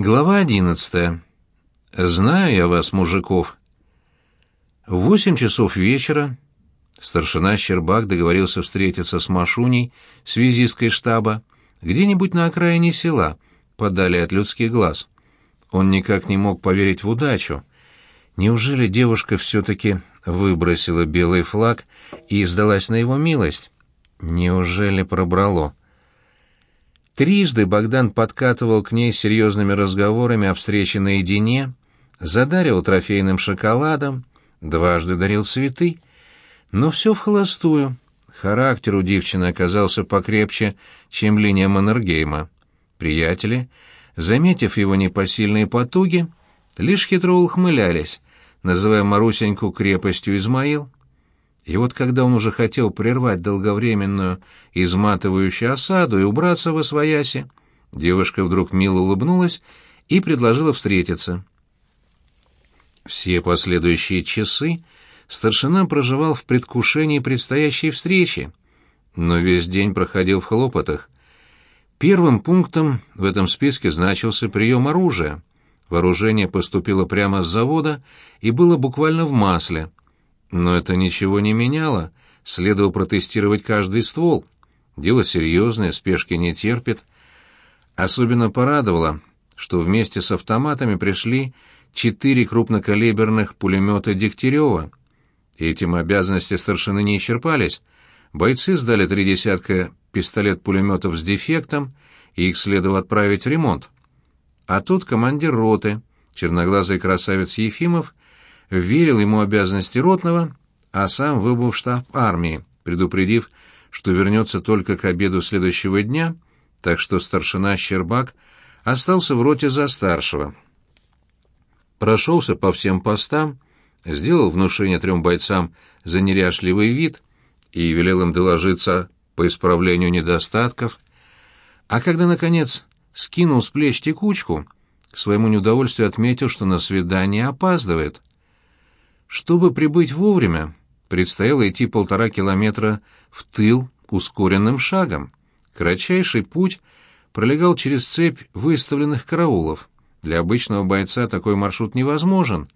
Глава одиннадцатая. Знаю я вас, мужиков. В восемь часов вечера старшина Щербак договорился встретиться с Машуней, связисткой штаба, где-нибудь на окраине села, подали от людских глаз. Он никак не мог поверить в удачу. Неужели девушка все-таки выбросила белый флаг и сдалась на его милость? Неужели пробрало? Трижды Богдан подкатывал к ней серьезными разговорами о встрече наедине, задарил трофейным шоколадом, дважды дарил цветы, но все в холостую. Характер у девчины оказался покрепче, чем линия Маннергейма. Приятели, заметив его непосильные потуги, лишь хитро ухмылялись, называя Марусеньку крепостью Измаил. И вот когда он уже хотел прервать долговременную, изматывающую осаду и убраться во свояси, девушка вдруг мило улыбнулась и предложила встретиться. Все последующие часы старшина проживал в предвкушении предстоящей встречи, но весь день проходил в хлопотах. Первым пунктом в этом списке значился прием оружия. Вооружение поступило прямо с завода и было буквально в масле — но это ничего не меняло, следовало протестировать каждый ствол. Дело серьезное, спешки не терпит. Особенно порадовало, что вместе с автоматами пришли четыре крупнокалиберных пулемета Дегтярева. Этим обязанности старшины не исчерпались. Бойцы сдали три десятка пистолет-пулеметов с дефектом, и их следовало отправить в ремонт. А тут командир роты, черноглазый красавец Ефимов, верил ему обязанности ротного, а сам выбыл в штаб армии, предупредив, что вернется только к обеду следующего дня, так что старшина Щербак остался в роте за старшего. Прошелся по всем постам, сделал внушение трем бойцам за неряшливый вид и велел им доложиться по исправлению недостатков, а когда, наконец, скинул с плеч текучку, к своему неудовольствию отметил, что на свидание опаздывает. Чтобы прибыть вовремя, предстояло идти полтора километра в тыл ускоренным шагом. Кратчайший путь пролегал через цепь выставленных караулов. Для обычного бойца такой маршрут невозможен.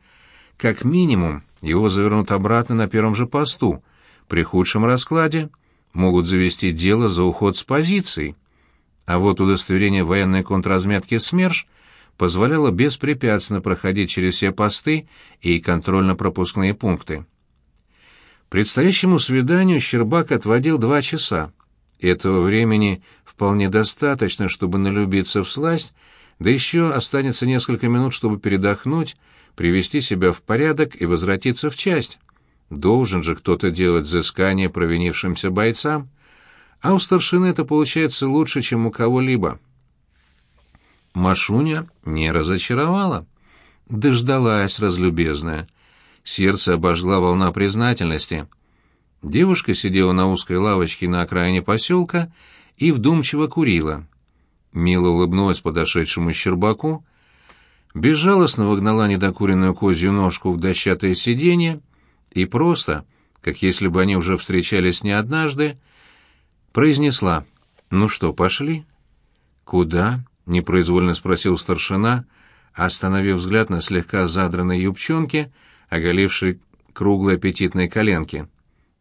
Как минимум, его завернут обратно на первом же посту. При худшем раскладе могут завести дело за уход с позиций. А вот удостоверение военной контрразметки СМЕРШ — позволяло беспрепятственно проходить через все посты и контрольно-пропускные пункты. Предстоящему свиданию Щербак отводил два часа. Этого времени вполне достаточно, чтобы налюбиться в сласть, да еще останется несколько минут, чтобы передохнуть, привести себя в порядок и возвратиться в часть. Должен же кто-то делать взыскание провинившимся бойцам, а у старшины это получается лучше, чем у кого-либо. Машуня не разочаровала. Дождалась разлюбезная. Сердце обожгла волна признательности. Девушка сидела на узкой лавочке на окраине поселка и вдумчиво курила. Мило улыбнулась подошедшему Щербаку, безжалостно вогнала недокуренную козью ножку в дощатое сиденье и просто, как если бы они уже встречались не однажды, произнесла «Ну что, пошли?» «Куда?» — непроизвольно спросил старшина, остановив взгляд на слегка задранной юбчонке, оголившей круглые аппетитные коленки.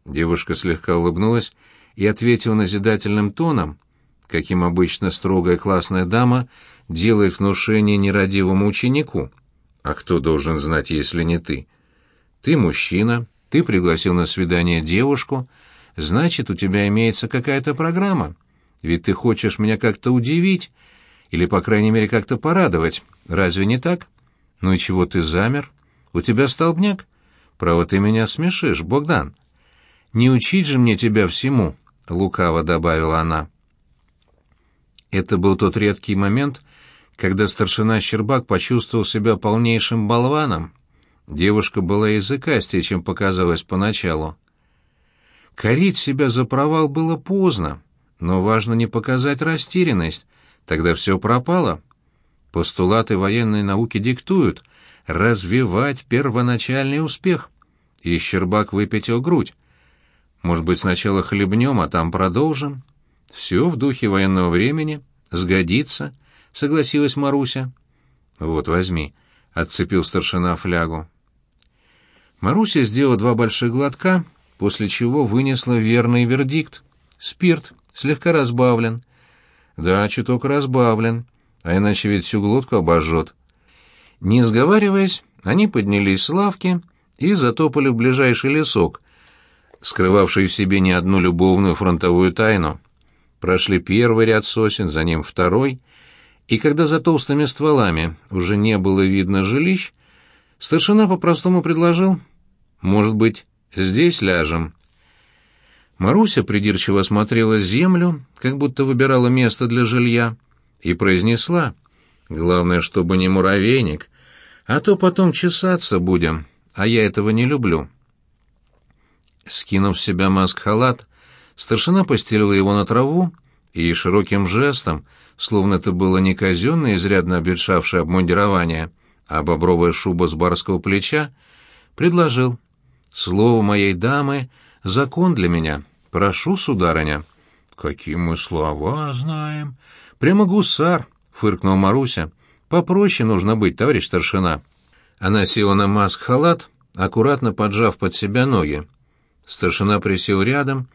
Девушка слегка улыбнулась и ответила назидательным тоном, каким обычно строгая классная дама делает внушение нерадивому ученику. «А кто должен знать, если не ты? Ты мужчина, ты пригласил на свидание девушку, значит, у тебя имеется какая-то программа. Ведь ты хочешь меня как-то удивить, или, по крайней мере, как-то порадовать. Разве не так? Ну и чего ты замер? У тебя столбняк? Право, ты меня смешишь, Богдан. Не учить же мне тебя всему, — лукаво добавила она. Это был тот редкий момент, когда старшина Щербак почувствовал себя полнейшим болваном. Девушка была языкастее, чем показалось поначалу. Корить себя за провал было поздно, но важно не показать растерянность, Тогда все пропало. Постулаты военной науки диктуют развивать первоначальный успех. И Щербак выпятил грудь. Может быть, сначала хлебнем, а там продолжим? Все в духе военного времени. Сгодится, согласилась Маруся. «Вот, возьми», — отцепил старшина флягу. Маруся сделала два больших глотка, после чего вынесла верный вердикт. Спирт, слегка разбавлен. Да, чуток разбавлен, а иначе ведь всю глотку обожжет. Не сговариваясь, они поднялись с лавки и затопали в ближайший лесок, скрывавший в себе не одну любовную фронтовую тайну. Прошли первый ряд сосен, за ним второй, и когда за толстыми стволами уже не было видно жилищ, старшина по-простому предложил, «Может быть, здесь ляжем?» Маруся придирчиво смотрела землю, как будто выбирала место для жилья, и произнесла, «Главное, чтобы не муравейник, а то потом чесаться будем, а я этого не люблю». Скинув с себя маск-халат, старшина постелила его на траву и широким жестом, словно это было не казенное, изрядно обветшавшее обмундирование, а бобровая шуба с барского плеча, предложил «Слово моей дамы — закон для меня. Прошу, сударыня». «Какие мы слова знаем!» «Прямо гусар!» — фыркнул Маруся. «Попроще нужно быть, товарищ старшина». Она села на маск-халат, аккуратно поджав под себя ноги. Старшина присел рядом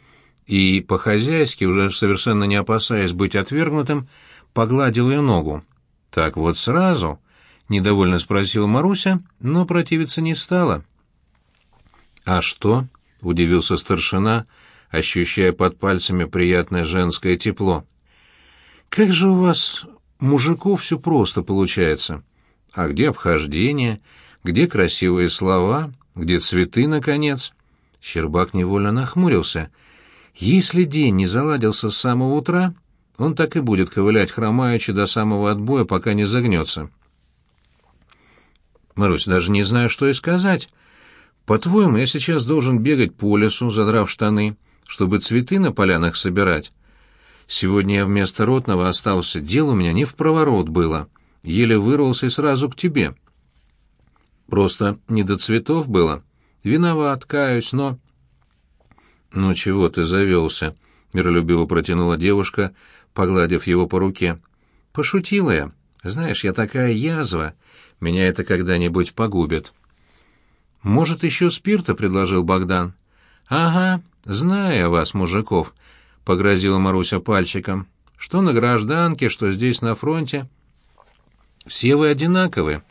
и, по-хозяйски, уже совершенно не опасаясь быть отвергнутым, погладил ее ногу. «Так вот сразу?» — недовольно спросила Маруся, но противиться не стала. «А что?» — удивился старшина, ощущая под пальцами приятное женское тепло. «Как же у вас, мужиков, все просто получается. А где обхождение, где красивые слова, где цветы, наконец?» Щербак невольно нахмурился. Если день не заладился с самого утра, он так и будет ковылять хромаючи до самого отбоя, пока не загнется. Марусь, даже не знаю, что и сказать. По-твоему, я сейчас должен бегать по лесу, задрав штаны, чтобы цветы на полянах собирать? Сегодня я вместо ротного остался, дело у меня не в проворот было. Еле вырвался и сразу к тебе. Просто не до цветов было. Виноват, каюсь, но... «Ну чего ты завелся?» — миролюбиво протянула девушка, погладив его по руке. «Пошутила я. Знаешь, я такая язва. Меня это когда-нибудь погубит». «Может, еще спирта?» — предложил Богдан. «Ага, знаю вас, мужиков», — погрозила Маруся пальчиком. «Что на гражданке, что здесь на фронте. Все вы одинаковы.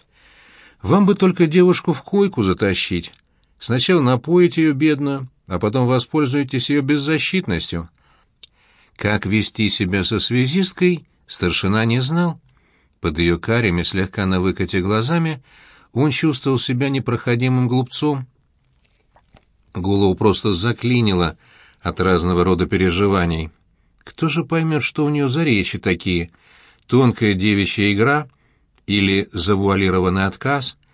Вам бы только девушку в койку затащить». Сначала напоите ее бедную, а потом воспользуетесь ее беззащитностью. Как вести себя со связисткой, старшина не знал. Под ее карями, слегка на выкате глазами, он чувствовал себя непроходимым глупцом. Голову просто заклинило от разного рода переживаний. Кто же поймет, что у нее за речи такие? Тонкая девичья игра или завуалированный отказ —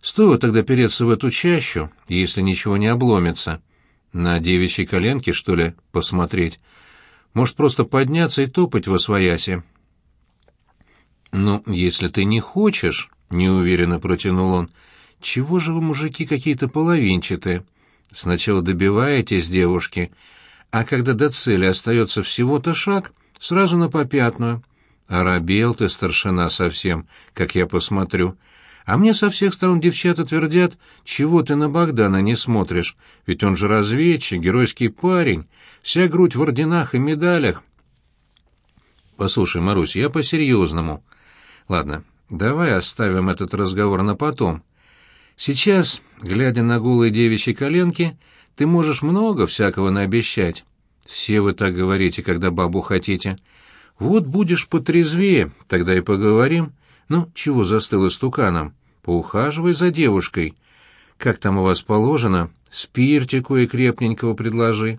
Стоило тогда переться в эту чащу, если ничего не обломится. На девичьей коленке, что ли, посмотреть? Может, просто подняться и топать во свояси? «Ну, если ты не хочешь», — неуверенно протянул он, — «чего же вы, мужики, какие-то половинчатые? Сначала добиваетесь девушки, а когда до цели остается всего-то шаг, сразу на попятную. Оробел ты, старшина, совсем, как я посмотрю». А мне со всех сторон девчата твердят, чего ты на Богдана не смотришь, ведь он же разведчик, геройский парень, вся грудь в орденах и медалях. Послушай, Марусь, я по-серьезному. Ладно, давай оставим этот разговор на потом. Сейчас, глядя на голые девичьи коленки, ты можешь много всякого наобещать. Все вы так говорите, когда бабу хотите. Вот будешь потрезвее, тогда и поговорим. Ну, чего застыл истуканом? Поухаживай за девушкой. Как там у вас положено, спиртику и крепненького предложи.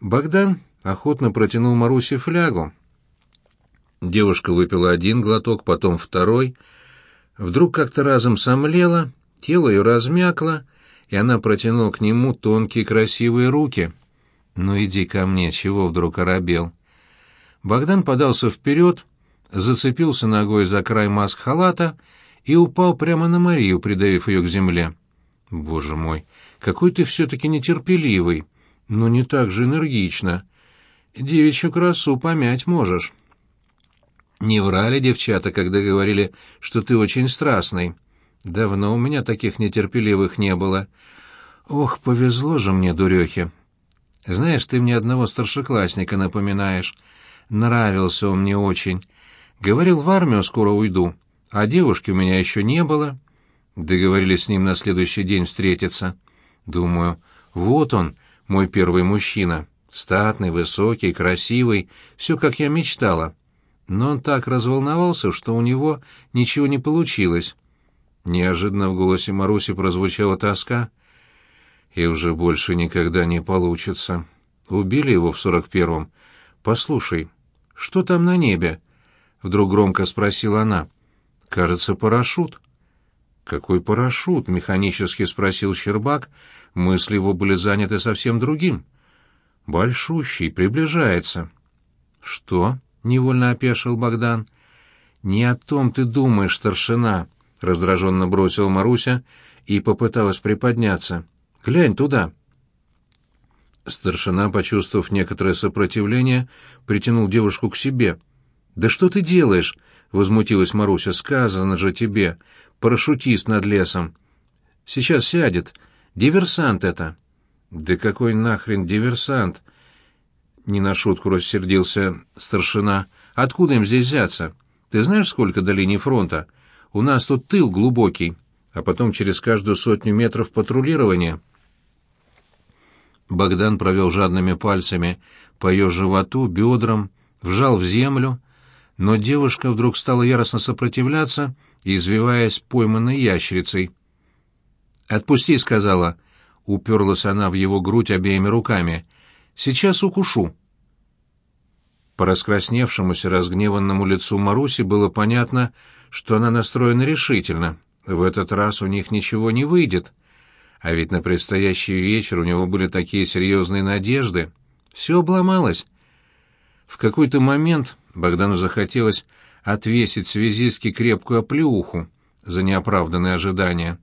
Богдан охотно протянул Марусе флягу. Девушка выпила один глоток, потом второй. Вдруг как-то разом сомлела, тело ее размякло, и она протянула к нему тонкие красивые руки. «Ну иди ко мне, чего вдруг оробел?» Богдан подался вперед, зацепился ногой за край маск-халата и упал прямо на Марию, придавив ее к земле. «Боже мой, какой ты все-таки нетерпеливый, но не так же энергично. Девичью красу помять можешь». Не врали девчата, когда говорили, что ты очень страстный. Давно у меня таких нетерпеливых не было. Ох, повезло же мне, дурехе. Знаешь, ты мне одного старшеклассника напоминаешь. Нравился он мне очень. Говорил, в армию скоро уйду, а девушки у меня еще не было. Договорились с ним на следующий день встретиться. Думаю, вот он, мой первый мужчина. Статный, высокий, красивый, все, как я мечтала. Но он так разволновался, что у него ничего не получилось. Неожиданно в голосе Маруси прозвучала тоска. И уже больше никогда не получится. Убили его в сорок первом. Послушай, что там на небе? Вдруг громко спросила она. Кажется, парашют. Какой парашют? Механически спросил Щербак. Мысли его были заняты совсем другим. Большущий, приближается. Что? Невольно опешил Богдан. Не о том ты думаешь, старшина, раздраженно бросила Маруся и попыталась приподняться. Глянь туда. Старшина, почувствовав некоторое сопротивление, притянул девушку к себе. «Да что ты делаешь?» — возмутилась Маруся. «Сказано же тебе. Парашютист над лесом. Сейчас сядет. Диверсант это». «Да какой нахрен диверсант?» Не на шутку рассердился старшина. «Откуда им здесь взяться? Ты знаешь, сколько до линии фронта? У нас тут тыл глубокий, а потом через каждую сотню метров патрулирования». Богдан провел жадными пальцами по ее животу, бедрам, вжал в землю, но девушка вдруг стала яростно сопротивляться, извиваясь пойманной ящерицей. «Отпусти», — сказала. Уперлась она в его грудь обеими руками. «Сейчас укушу». По раскрасневшемуся, разгневанному лицу Маруси было понятно, что она настроена решительно. В этот раз у них ничего не выйдет. А ведь на предстоящий вечер у него были такие серьезные надежды. Все обломалось. В какой-то момент Богдану захотелось отвесить связистке крепкую оплеуху за неоправданные ожидания.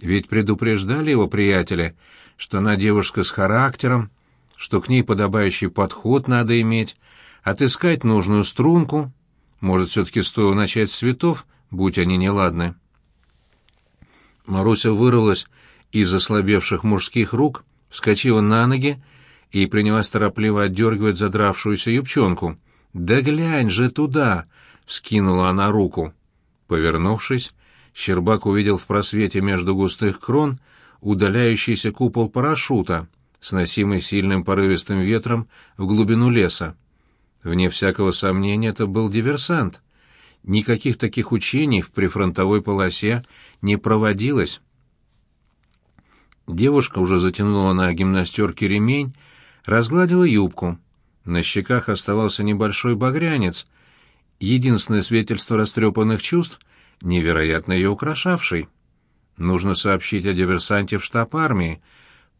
Ведь предупреждали его приятели, что она девушка с характером, что к ней подобающий подход надо иметь, отыскать нужную струнку. Может, все-таки стоило начать с цветов, будь они неладны. Маруся вырвалась из ослабевших мужских рук, вскочила на ноги и принялась торопливо отдергивать задравшуюся юбчонку. «Да глянь же туда!» — вскинула она руку. Повернувшись, Щербак увидел в просвете между густых крон удаляющийся купол парашюта, сносимый сильным порывистым ветром в глубину леса. Вне всякого сомнения, это был диверсант. Никаких таких учений в прифронтовой полосе не проводилось. Девушка уже затянула на гимнастерке ремень, разгладила юбку. На щеках оставался небольшой багрянец, единственное свидетельство растрепанных чувств, невероятно ее украшавший. «Нужно сообщить о диверсанте в штаб армии», —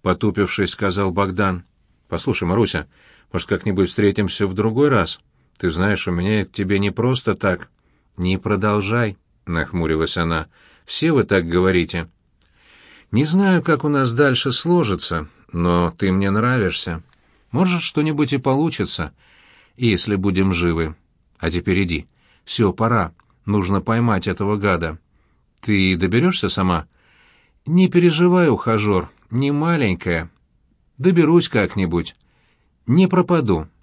потупившись, сказал Богдан. «Послушай, Маруся, может, как-нибудь встретимся в другой раз? Ты знаешь, у меня к тебе не просто так». «Не продолжай», — нахмурилась она. «Все вы так говорите». Не знаю, как у нас дальше сложится, но ты мне нравишься. Может, что-нибудь и получится, если будем живы. А теперь иди. Все, пора. Нужно поймать этого гада. Ты доберешься сама? Не переживай, ухажер, не маленькая. Доберусь как-нибудь. Не пропаду.